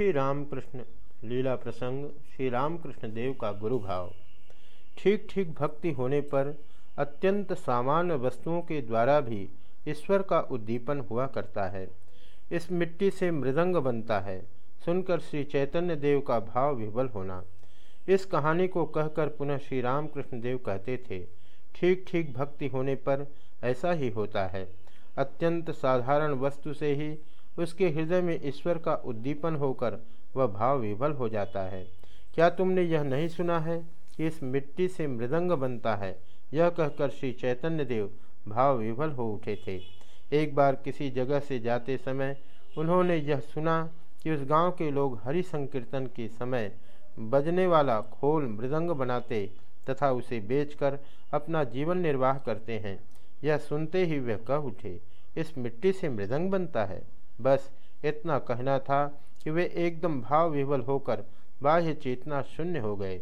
श्री रामकृष्ण लीला प्रसंग श्री रामकृष्ण देव का गुरु भाव ठीक ठीक भक्ति होने पर अत्यंत सामान्य वस्तुओं के द्वारा भी ईश्वर का उद्दीपन हुआ करता है। इस मिट्टी से मृदंग बनता है, सुनकर श्री चैतन्य देव का भाव विवल होना। इस कहानी को कहकर पुनः श्री रामकृष्ण देव कहते थे ठीक ठीक भक्ति होने पर ऐसा ही होता है। अत्यंत साधारण वस्तु से ही उसके हृदय में ईश्वर का उद्दीपन होकर वह भाव विभल हो जाता है। क्या तुमने यह नहीं सुना है कि इस मिट्टी से मृदंग बनता है? यह कहकर श्री चैतन्य देव भाव विभल हो उठे थे। एक बार किसी जगह से जाते समय उन्होंने यह सुना कि उस गाँव के लोग हरि संकीर्तन के समय बजने वाला खोल मृदंग बनाते तथा उसे बेचकर अपना जीवन निर्वाह करते हैं। यह सुनते ही वह कह उठे, इस मिट्टी से मृदंग बनता है? बस इतना कहना था कि वे एकदम भाव विवल होकर बाह्य चेतना शून्य हो गए,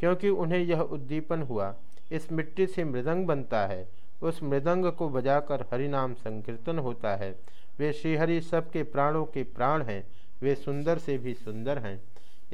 क्योंकि उन्हें यह उद्दीपन हुआ, इस मिट्टी से मृदंग बनता है, उस मृदंग को बजाकर हरिनाम संकीर्तन होता है। वे श्रीहरि सबके प्राणों के प्राण हैं, वे सुंदर से भी सुंदर हैं।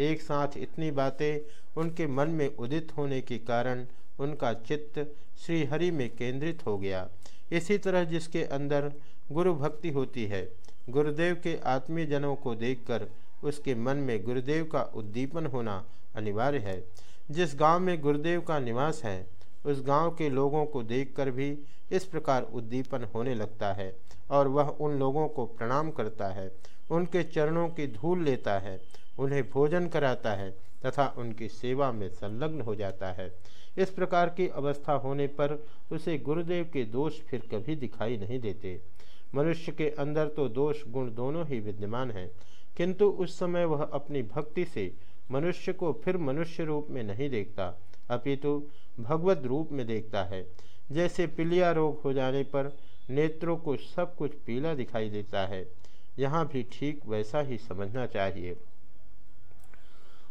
एक साथ इतनी बातें उनके मन में उदित होने के कारण उनका चित्त श्रीहरि में केंद्रित हो गया। इसी तरह जिसके अंदर गुरु भक्ति होती है गुरुदेव के आत्मीय जनों को देखकर उसके मन में गुरुदेव का उद्दीपन होना अनिवार्य है। जिस गाँव में गुरुदेव का निवास है, उस गाँव के लोगों को देखकर भी इस प्रकार उद्दीपन होने लगता है और वह उन लोगों को प्रणाम करता है, उनके चरणों की धूल लेता है, उन्हें भोजन कराता है तथा उनकी सेवा में संलग्न हो जाता है। इस प्रकार की अवस्था होने पर उसे गुरुदेव के दोष फिर कभी दिखाई नहीं देते। मनुष्य के अंदर तो दोष गुण दोनों ही विद्यमान हैं, किंतु उस समय वह अपनी भक्ति से मनुष्य को फिर मनुष्य रूप में नहीं देखता, अपितु भगवत रूप में देखता है। जैसे पीलिया रोग हो जाने पर नेत्रों को सब कुछ पीला दिखाई देता है, यहाँ भी ठीक वैसा ही समझना चाहिए।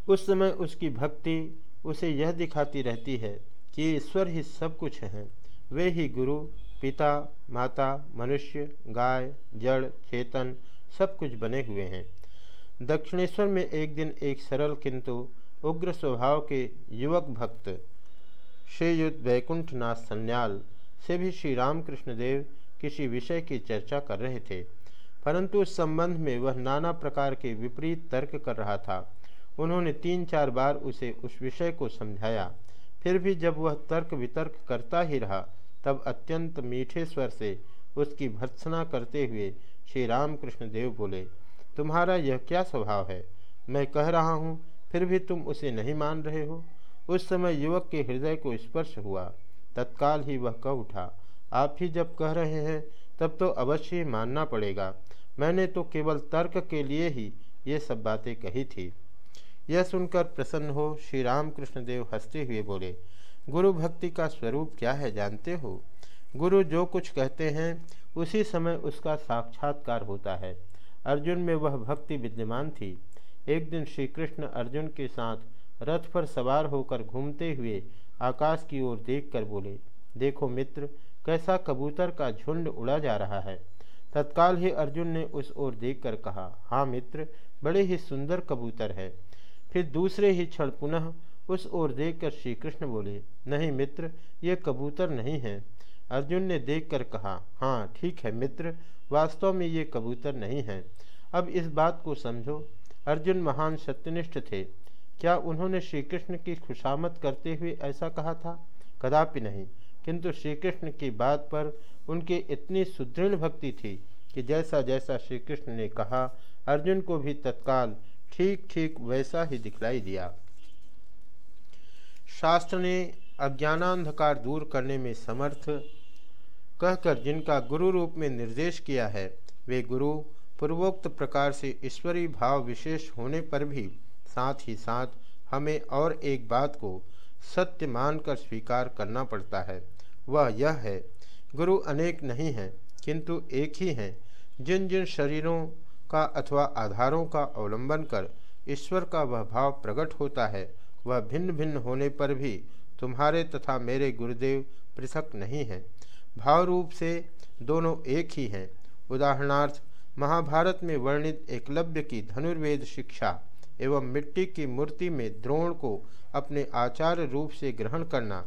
उस समय उसकी भक्ति उसे यह दिखाती रहती है कि ईश्वर ही सब कुछ हैं, वे ही गुरु पिता, माता, मनुष्य, गाय, जड़, चेतन सब कुछ बने हुए हैं। दक्षिणेश्वर में एक दिन एक सरल किंतु उग्र स्वभाव के युवक भक्त श्रीयुद्ध वैकुंठनाथ सन्याल से भी श्री रामकृष्ण देव किसी विषय की चर्चा कर रहे थे, परंतु उस संबंध में वह नाना प्रकार के विपरीत तर्क कर रहा था। उन्होंने तीन चार बार उसे उस विषय को समझाया। फिर भी जब वह तर्क वितर्क करता ही रहा तब अत्यंत मीठे स्वर से उसकी भर्त्सना करते हुए श्री रामकृष्ण देव बोले, तुम्हारा यह क्या स्वभाव है? मैं कह रहा हूँ, फिर भी तुम उसे नहीं मान रहे हो? उस समय युवक के हृदय को स्पर्श हुआ। तत्काल ही वह कह उठा, आप ही जब कह रहे हैं, तब तो अवश्य मानना पड़ेगा। मैंने तो केवल तर्क के लिए ही ये सब बातें कही थी। यह सुनकर प्रसन्न हो श्री रामकृष्ण देव हँसते हुए बोले गुरु भक्ति का स्वरूप क्या है जानते हो? गुरु जो कुछ कहते हैं, उसी समय उसका साक्षात्कार होता है। अर्जुन में वह भक्ति विद्यमान थी। एक दिन श्री कृष्ण अर्जुन के साथ रथ पर सवार होकर घूमते हुए आकाश की ओर देखकर बोले, देखो मित्र, कैसा कबूतर का झुंड उड़ा जा रहा है। तत्काल ही अर्जुन ने उस ओर देखकर कहा हाँ मित्र, बड़े ही सुंदर कबूतर है। फिर दूसरे ही क्षण पुनः उस ओर देखकर श्री कृष्ण बोले, नहीं मित्र, ये कबूतर नहीं है। अर्जुन ने देखकर कहा हाँ ठीक है मित्र, वास्तव में ये कबूतर नहीं है। अब इस बात को समझो। अर्जुन महान सत्यनिष्ठ थे। क्या उन्होंने श्री कृष्ण की खुशामद करते हुए ऐसा कहा था? कदापि नहीं। किंतु श्री कृष्ण की बात पर उनकी इतनी सुदृढ़ भक्ति थी कि जैसा जैसा श्री कृष्ण ने कहा, अर्जुन को भी तत्काल ठीक ठीक वैसा ही दिखलाई दिया। शास्त्र ने अज्ञानांधकार दूर करने में समर्थ कहकर जिनका गुरु रूप में निर्देश किया है, वे गुरु पूर्वोक्त प्रकार से ईश्वरीय भाव विशेष होने पर भी साथ ही साथ हमें और एक बात को सत्य मानकर स्वीकार करना पड़ता है। वह यह है, गुरु अनेक नहीं हैं, किंतु एक ही हैं जिन जिन शरीरों का अथवा आधारों का अवलंबन कर ईश्वर का वह भाव प्रकट होता है वह भिन्न भिन्न होने पर भी तुम्हारे तथा मेरे गुरुदेव पृथक नहीं हैं। भाव रूप से दोनों एक ही हैं। उदाहरणार्थ, महाभारत में वर्णित एकलव्य की धनुर्वेद शिक्षा एवं मिट्टी की मूर्ति में द्रोण को अपने आचार रूप से ग्रहण करना,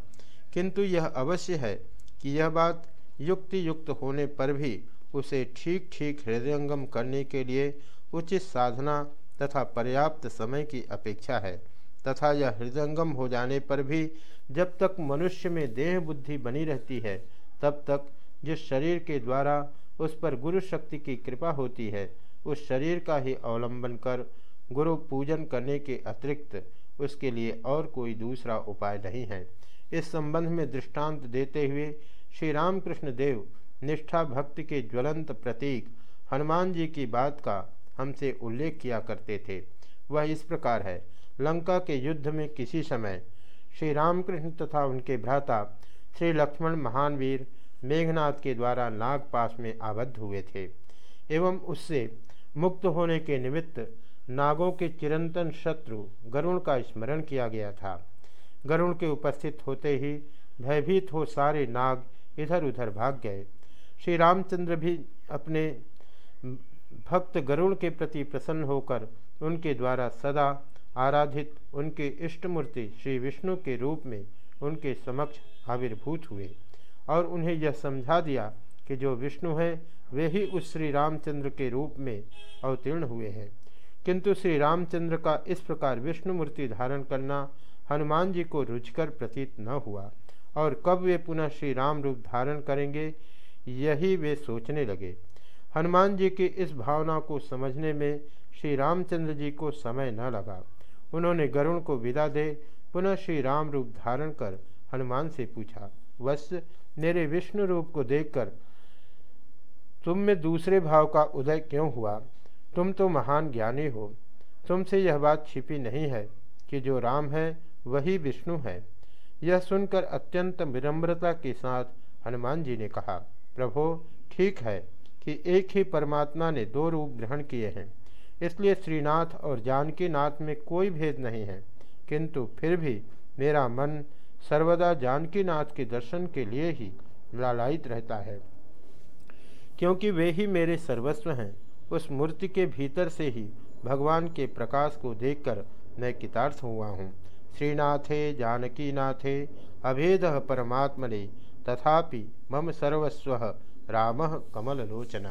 किंतु यह अवश्य है कि यह बात युक्ति युक्त होने पर भी उसे ठीक ठीक हृदयंगम करने के लिए उचित साधना तथा पर्याप्त समय की अपेक्षा है। तथा यह हृदयंगम हो जाने पर भी जब तक मनुष्य में देह बुद्धि बनी रहती है, तब तक जिस शरीर के द्वारा उस पर गुरु शक्ति की कृपा होती है, उस शरीर का ही अवलंबन कर गुरु पूजन करने के अतिरिक्त उसके लिए और कोई दूसरा उपाय नहीं है। इस संबंध में दृष्टांत देते हुए श्री रामकृष्ण देव निष्ठा भक्ति के ज्वलंत प्रतीक हनुमान जी की बात का हमसे उल्लेख किया करते थे। वह इस प्रकार है लंका के युद्ध में किसी समय श्री रामकृष्ण तथा उनके भ्राता श्री लक्ष्मण महान वीर मेघनाथ के द्वारा नागपास में आबद्ध हुए थे एवं उससे मुक्त होने के निमित्त नागों के चिरंतन शत्रु गरुण का स्मरण किया गया था। गरुण के उपस्थित होते ही भयभीत हो सारे नाग इधर उधर भाग गए। श्री रामचंद्र भी अपने भक्त गरुण के प्रति प्रसन्न होकर उनके द्वारा सदा आराधित उनके इष्ट मूर्ति श्री विष्णु के रूप में उनके समक्ष आविर्भूत हुए और उन्हें यह समझा दिया कि जो विष्णु है, वे ही उस श्री रामचंद्र के रूप में अवतीर्ण हुए हैं। किंतु श्री रामचंद्र का इस प्रकार विष्णु मूर्ति धारण करना हनुमान जी को रुचकर प्रतीत न हुआ और कब वे पुनः श्री राम रूप धारण करेंगे, यही वे सोचने लगे। हनुमान जी की इस भावना को समझने में श्री रामचंद्र जी को समय न लगा। उन्होंने गरुण को विदा दे, पुनः श्री राम रूप धारण कर हनुमान से पूछा वश मेरे विष्णु रूप को देखकर तुम में दूसरे भाव का उदय क्यों हुआ? तुम तो महान ज्ञानी हो। तुमसे यह बात छिपी नहीं है कि जो राम है, वही विष्णु है। यह सुनकर अत्यंत विनम्रता के साथ हनुमान जी ने कहा, प्रभो, ठीक है कि एक ही परमात्मा ने दो रूप ग्रहण किए हैं। इसलिए श्रीनाथ और जानकी नाथ में कोई भेद नहीं है। किंतु फिर भी मेरा मन सर्वदा जानकी नाथ के दर्शन के लिए ही लालायित रहता है। क्योंकि वे ही मेरे सर्वस्व हैं, उस मूर्ति के भीतर से ही भगवान के प्रकाश को देखकर मैं कितार्थ हुआ हूँ। श्रीनाथे, जानकीनाथे, अभेद परमात्मने, तथापि मम सर्वस्व राम कमलोचन